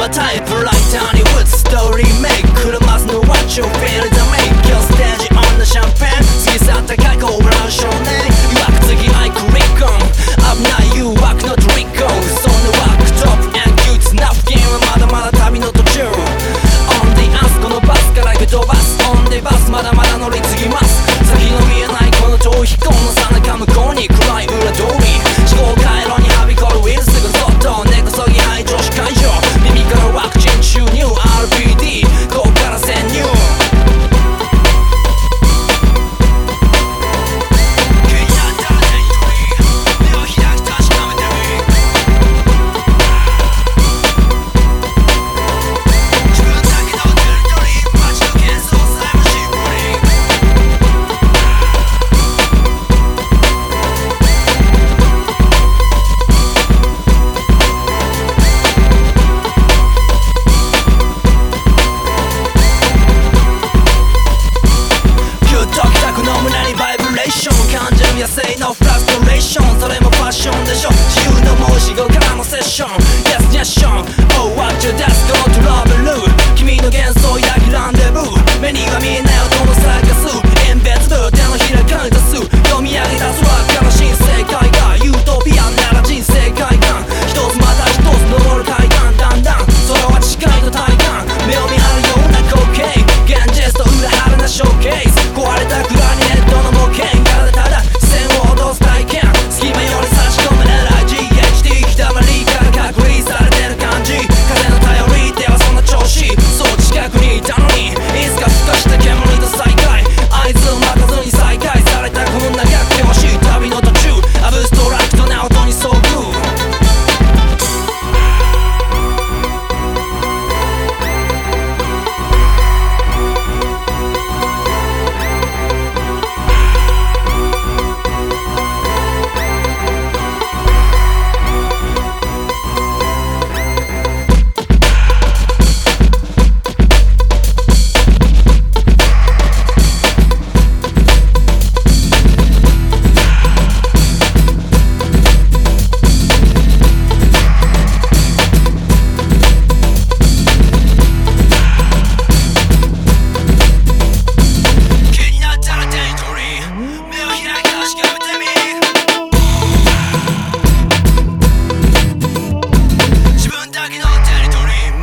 I'm a typewriter, Hollywood story. ションそれもファッションでしょ自由の申し子からのセッション Yes, yes, Sean Oh, what you that's go to love and lose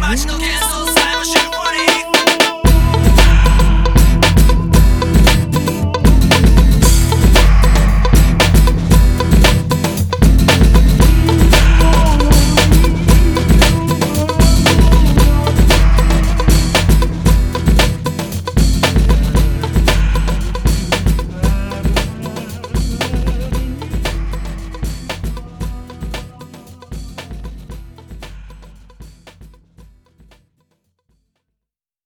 much. No